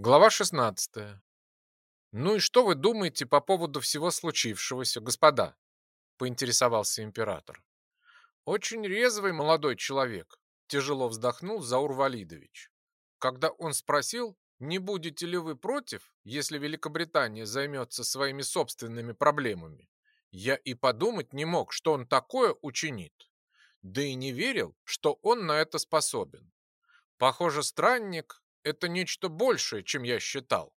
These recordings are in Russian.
Глава 16. «Ну и что вы думаете по поводу всего случившегося, господа?» — поинтересовался император. «Очень резвый молодой человек», — тяжело вздохнул Заур Валидович. Когда он спросил, не будете ли вы против, если Великобритания займется своими собственными проблемами, я и подумать не мог, что он такое учинит. Да и не верил, что он на это способен. Похоже, странник это нечто большее, чем я считал.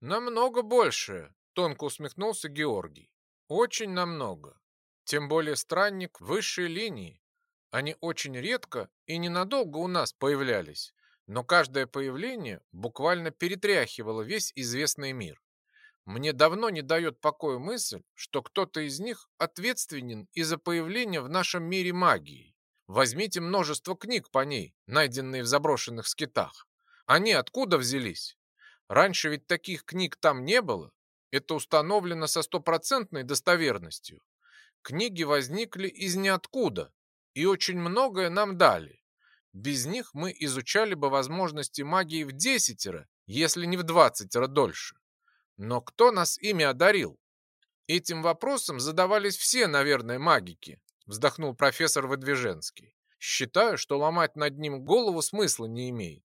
Намного большее, тонко усмехнулся Георгий. Очень намного. Тем более странник высшей линии. Они очень редко и ненадолго у нас появлялись, но каждое появление буквально перетряхивало весь известный мир. Мне давно не дает покоя мысль, что кто-то из них ответственен и за появление в нашем мире магии. Возьмите множество книг по ней, найденные в заброшенных скитах. Они откуда взялись? Раньше ведь таких книг там не было. Это установлено со стопроцентной достоверностью. Книги возникли из ниоткуда и очень многое нам дали. Без них мы изучали бы возможности магии в десятеро, если не в двадцатеро дольше. Но кто нас ими одарил? Этим вопросом задавались все, наверное, магики, вздохнул профессор Выдвиженский. Считаю, что ломать над ним голову смысла не имеет.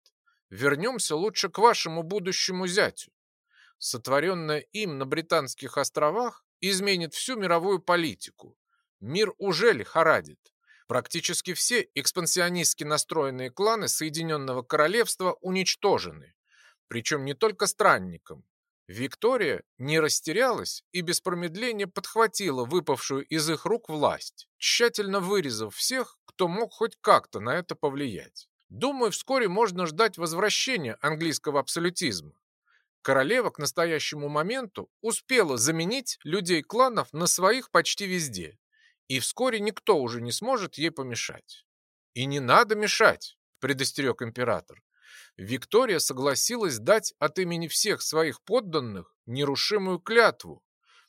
Вернемся лучше к вашему будущему зятю. Сотворенное им на Британских островах изменит всю мировую политику. Мир уже лихорадит. Практически все экспансионистски настроенные кланы Соединенного Королевства уничтожены. Причем не только странникам. Виктория не растерялась и без промедления подхватила выпавшую из их рук власть, тщательно вырезав всех, кто мог хоть как-то на это повлиять. Думаю, вскоре можно ждать возвращения английского абсолютизма. Королева к настоящему моменту успела заменить людей кланов на своих почти везде, и вскоре никто уже не сможет ей помешать. И не надо мешать, предостерег император. Виктория согласилась дать от имени всех своих подданных нерушимую клятву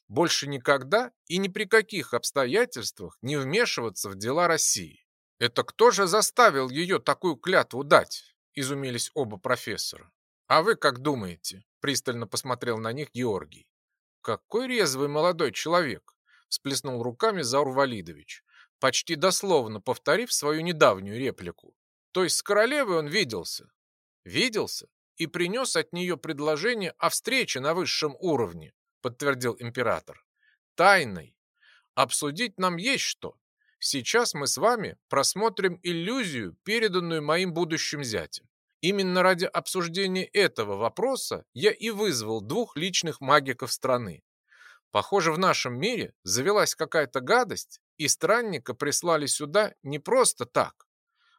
больше никогда и ни при каких обстоятельствах не вмешиваться в дела России. «Это кто же заставил ее такую клятву дать?» – изумились оба профессора. «А вы как думаете?» – пристально посмотрел на них Георгий. «Какой резвый молодой человек!» – всплеснул руками Заур Валидович, почти дословно повторив свою недавнюю реплику. «То есть с королевой он виделся?» «Виделся и принес от нее предложение о встрече на высшем уровне», – подтвердил император. «Тайной. Обсудить нам есть что, Сейчас мы с вами просмотрим иллюзию, переданную моим будущим зятем. Именно ради обсуждения этого вопроса я и вызвал двух личных магиков страны. Похоже, в нашем мире завелась какая-то гадость, и странника прислали сюда не просто так.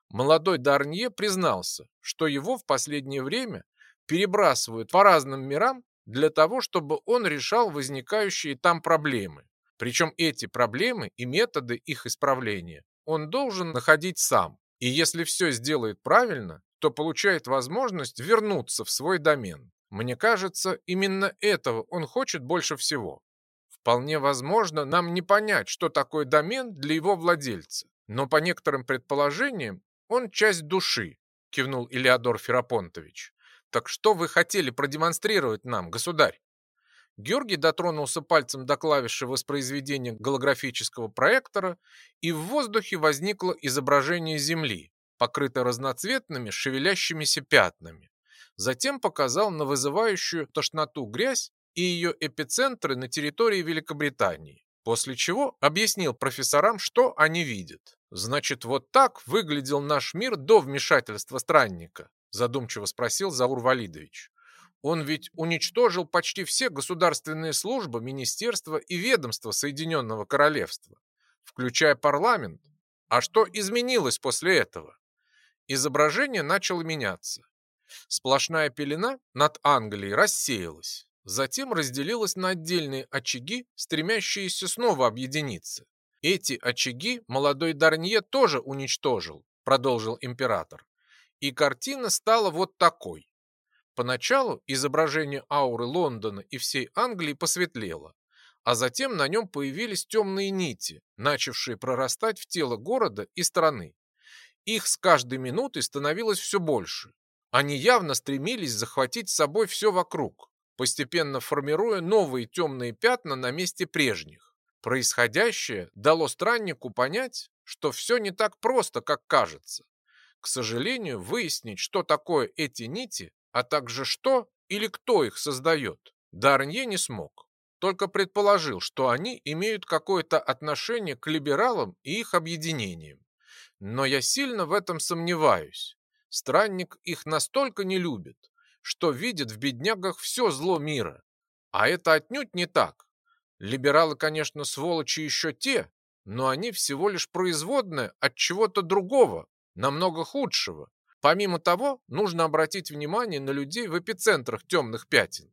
Молодой Дарнье признался, что его в последнее время перебрасывают по разным мирам для того, чтобы он решал возникающие там проблемы. Причем эти проблемы и методы их исправления он должен находить сам. И если все сделает правильно, то получает возможность вернуться в свой домен. Мне кажется, именно этого он хочет больше всего. Вполне возможно, нам не понять, что такое домен для его владельца. Но по некоторым предположениям, он часть души, кивнул Илеодор Ферапонтович. Так что вы хотели продемонстрировать нам, государь? Георгий дотронулся пальцем до клавиши воспроизведения голографического проектора, и в воздухе возникло изображение Земли, покрытое разноцветными шевелящимися пятнами. Затем показал на вызывающую тошноту грязь и ее эпицентры на территории Великобритании, после чего объяснил профессорам, что они видят. «Значит, вот так выглядел наш мир до вмешательства странника?» задумчиво спросил Заур Валидович. Он ведь уничтожил почти все государственные службы, министерства и ведомства Соединенного Королевства, включая парламент. А что изменилось после этого? Изображение начало меняться. Сплошная пелена над Англией рассеялась, затем разделилась на отдельные очаги, стремящиеся снова объединиться. Эти очаги молодой Дарнье тоже уничтожил, продолжил император. И картина стала вот такой. Поначалу изображение ауры Лондона и всей Англии посветлело, а затем на нем появились темные нити, начавшие прорастать в тело города и страны. Их с каждой минутой становилось все больше. Они явно стремились захватить с собой все вокруг, постепенно формируя новые темные пятна на месте прежних. Происходящее дало страннику понять, что все не так просто, как кажется. К сожалению, выяснить, что такое эти нити, а также что или кто их создает, Дарнье не смог. Только предположил, что они имеют какое-то отношение к либералам и их объединениям. Но я сильно в этом сомневаюсь. Странник их настолько не любит, что видит в беднягах все зло мира. А это отнюдь не так. Либералы, конечно, сволочи еще те, но они всего лишь производные от чего-то другого, намного худшего. Помимо того, нужно обратить внимание на людей в эпицентрах темных пятен.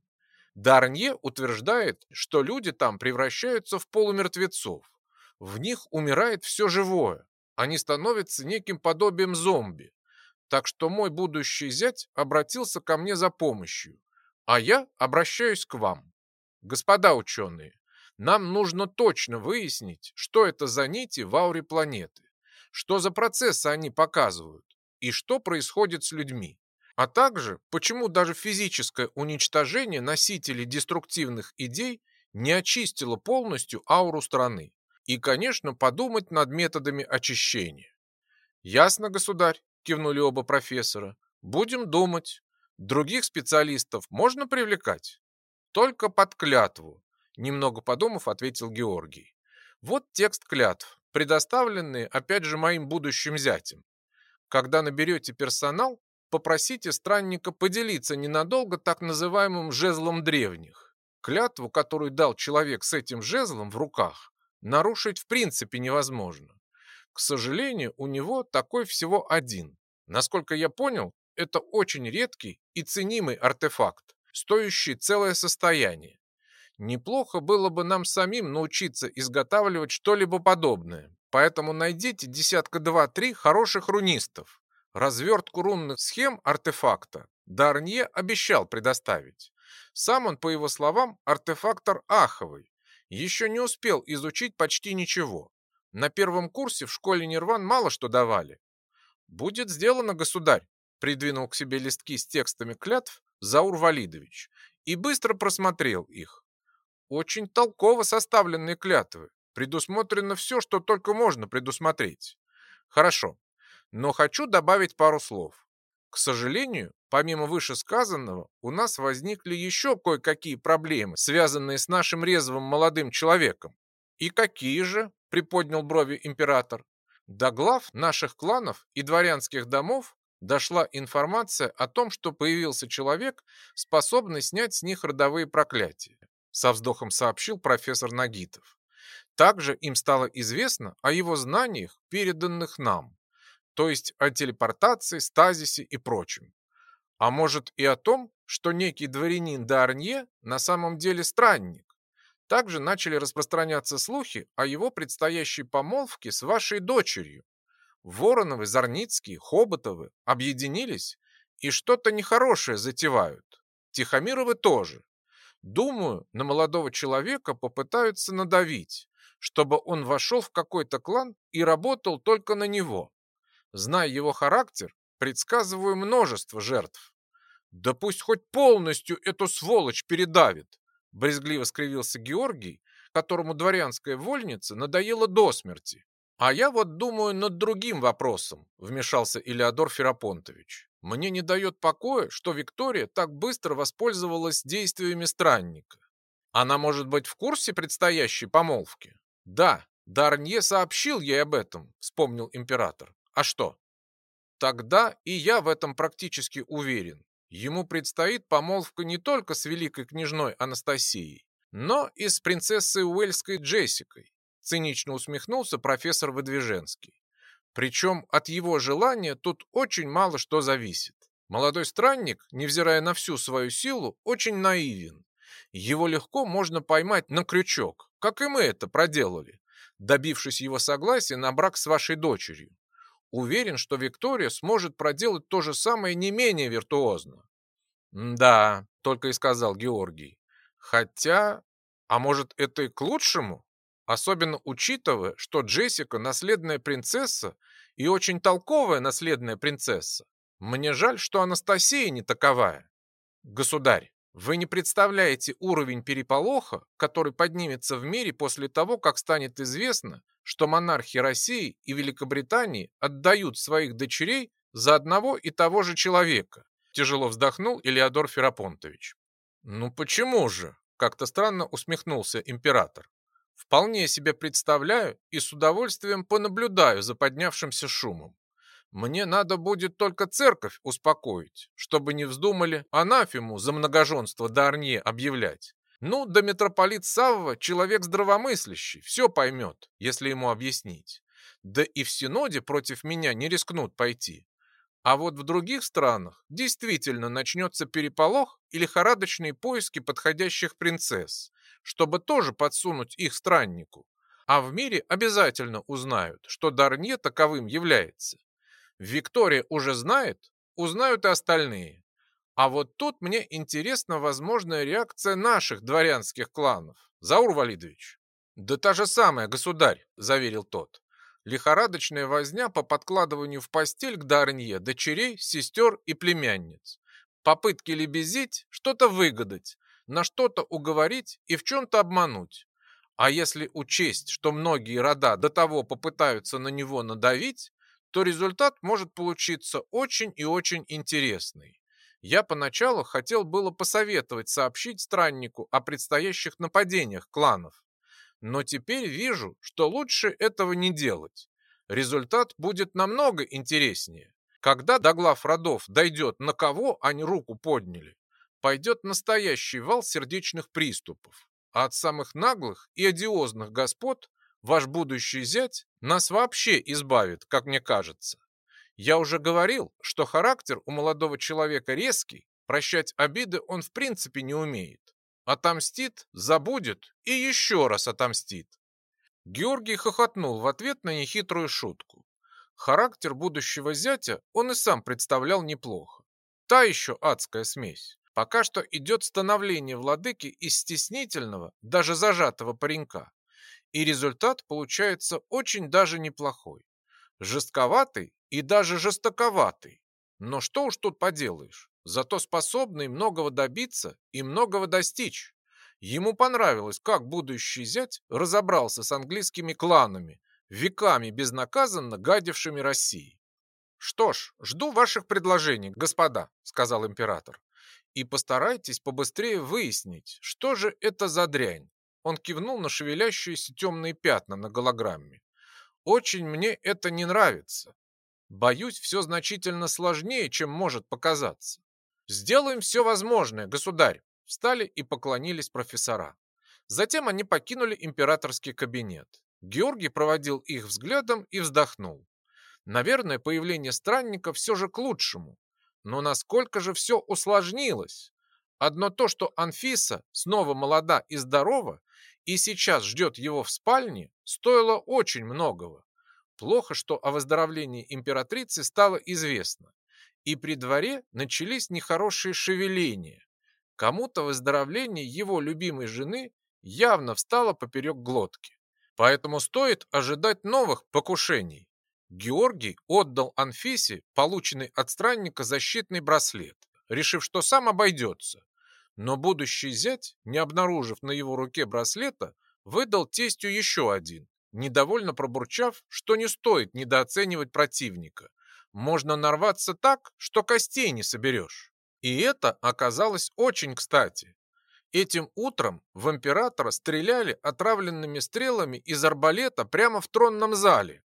Дарнье утверждает, что люди там превращаются в полумертвецов. В них умирает все живое. Они становятся неким подобием зомби. Так что мой будущий зять обратился ко мне за помощью, а я обращаюсь к вам. Господа ученые, нам нужно точно выяснить, что это за нити в ауре планеты, что за процессы они показывают и что происходит с людьми. А также, почему даже физическое уничтожение носителей деструктивных идей не очистило полностью ауру страны. И, конечно, подумать над методами очищения. «Ясно, государь», – кивнули оба профессора. «Будем думать. Других специалистов можно привлекать?» «Только под клятву», – немного подумав, ответил Георгий. «Вот текст клятв, предоставленный, опять же, моим будущим зятем. Когда наберете персонал, попросите странника поделиться ненадолго так называемым жезлом древних. Клятву, которую дал человек с этим жезлом в руках, нарушить в принципе невозможно. К сожалению, у него такой всего один. Насколько я понял, это очень редкий и ценимый артефакт, стоящий целое состояние. Неплохо было бы нам самим научиться изготавливать что-либо подобное. Поэтому найдите десятка два-три хороших рунистов. Развертку рунных схем артефакта Дарнье обещал предоставить. Сам он, по его словам, артефактор аховый. Еще не успел изучить почти ничего. На первом курсе в школе Нирван мало что давали. «Будет сделано, государь», — придвинул к себе листки с текстами клятв Заур Валидович и быстро просмотрел их. Очень толково составленные клятвы. Предусмотрено все, что только можно предусмотреть. Хорошо, но хочу добавить пару слов. К сожалению, помимо вышесказанного, у нас возникли еще кое-какие проблемы, связанные с нашим резвым молодым человеком. И какие же? Приподнял брови император. До глав наших кланов и дворянских домов дошла информация о том, что появился человек, способный снять с них родовые проклятия. Со вздохом сообщил профессор Нагитов. Также им стало известно о его знаниях, переданных нам то есть о телепортации, стазисе и прочем. А может и о том, что некий дворянин Дарнье на самом деле странник. Также начали распространяться слухи о его предстоящей помолвке с вашей дочерью. Вороновы, Зарницкие, Хоботовы объединились и что-то нехорошее затевают. Тихомировы тоже. Думаю, на молодого человека попытаются надавить, чтобы он вошел в какой-то клан и работал только на него. Зная его характер, предсказываю множество жертв. Да пусть хоть полностью эту сволочь передавит, брезгливо скривился Георгий, которому дворянская вольница надоела до смерти. А я вот думаю над другим вопросом, вмешался Илеодор Ферапонтович. Мне не дает покоя, что Виктория так быстро воспользовалась действиями странника. Она может быть в курсе предстоящей помолвки? Да, Дарнье сообщил ей об этом, вспомнил император. А что? Тогда и я в этом практически уверен. Ему предстоит помолвка не только с великой княжной Анастасией, но и с принцессой Уэльской Джессикой, цинично усмехнулся профессор Выдвиженский. Причем от его желания тут очень мало что зависит. Молодой странник, невзирая на всю свою силу, очень наивен. Его легко можно поймать на крючок, как и мы это проделали, добившись его согласия на брак с вашей дочерью. Уверен, что Виктория сможет проделать то же самое не менее виртуозно. «Да», — только и сказал Георгий. «Хотя, а может, это и к лучшему? Особенно учитывая, что Джессика наследная принцесса и очень толковая наследная принцесса. Мне жаль, что Анастасия не таковая. Государь, вы не представляете уровень переполоха, который поднимется в мире после того, как станет известно, что монархи России и Великобритании отдают своих дочерей за одного и того же человека. Тяжело вздохнул Илеодор Ферапонтович. Ну почему же? Как-то странно усмехнулся император. Вполне себе представляю и с удовольствием понаблюдаю за поднявшимся шумом. Мне надо будет только церковь успокоить, чтобы не вздумали анафему за многоженство Дарнье объявлять. Ну, да митрополит Савва человек здравомыслящий, все поймет, если ему объяснить. Да и в Синоде против меня не рискнут пойти. А вот в других странах действительно начнется переполох и лихорадочные поиски подходящих принцесс, чтобы тоже подсунуть их страннику. А в мире обязательно узнают, что Дарнье таковым является. Виктория уже знает, узнают и остальные. А вот тут мне интересна возможная реакция наших дворянских кланов. Заур Валидович. Да та же самая, государь, заверил тот. Лихорадочная возня по подкладыванию в постель к Дарнье дочерей, сестер и племянниц. Попытки лебезить, что-то выгадать, на что-то уговорить и в чем-то обмануть. А если учесть, что многие рода до того попытаются на него надавить, то результат может получиться очень и очень интересный. Я поначалу хотел было посоветовать сообщить страннику о предстоящих нападениях кланов, но теперь вижу, что лучше этого не делать. Результат будет намного интереснее. Когда до глав родов дойдет, на кого они руку подняли, пойдет настоящий вал сердечных приступов. А от самых наглых и одиозных господ Ваш будущий зять нас вообще избавит, как мне кажется. Я уже говорил, что характер у молодого человека резкий, прощать обиды он в принципе не умеет. Отомстит, забудет и еще раз отомстит. Георгий хохотнул в ответ на нехитрую шутку. Характер будущего зятя он и сам представлял неплохо. Та еще адская смесь. Пока что идет становление владыки из стеснительного, даже зажатого паренька. И результат получается очень даже неплохой. Жестковатый и даже жестоковатый. Но что уж тут поделаешь, зато способный многого добиться и многого достичь. Ему понравилось, как будущий зять разобрался с английскими кланами, веками безнаказанно гадившими России. «Что ж, жду ваших предложений, господа», — сказал император. «И постарайтесь побыстрее выяснить, что же это за дрянь, он кивнул на шевелящиеся темные пятна на голограмме. «Очень мне это не нравится. Боюсь, все значительно сложнее, чем может показаться. Сделаем все возможное, государь!» Встали и поклонились профессора. Затем они покинули императорский кабинет. Георгий проводил их взглядом и вздохнул. Наверное, появление странника все же к лучшему. Но насколько же все усложнилось? Одно то, что Анфиса снова молода и здорова, и сейчас ждет его в спальне, стоило очень многого. Плохо, что о выздоровлении императрицы стало известно, и при дворе начались нехорошие шевеления. Кому-то выздоровление его любимой жены явно встало поперек глотки. Поэтому стоит ожидать новых покушений. Георгий отдал Анфисе полученный от странника защитный браслет, решив, что сам обойдется, но будущий зять, не обнаружив на его руке браслета, выдал тестю еще один, недовольно пробурчав, что не стоит недооценивать противника. Можно нарваться так, что костей не соберешь. И это оказалось очень кстати. Этим утром в императора стреляли отравленными стрелами из арбалета прямо в тронном зале.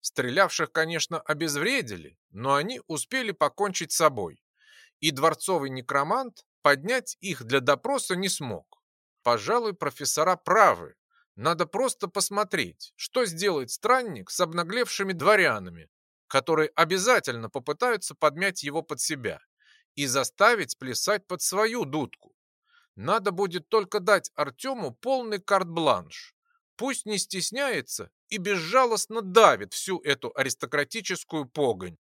Стрелявших, конечно, обезвредили, но они успели покончить с собой. И дворцовый некромант поднять их для допроса не смог. Пожалуй, профессора правы. Надо просто посмотреть, что сделает странник с обнаглевшими дворянами, которые обязательно попытаются подмять его под себя и заставить плясать под свою дудку. Надо будет только дать Артему полный карт-бланш. Пусть не стесняется и безжалостно давит всю эту аристократическую погонь.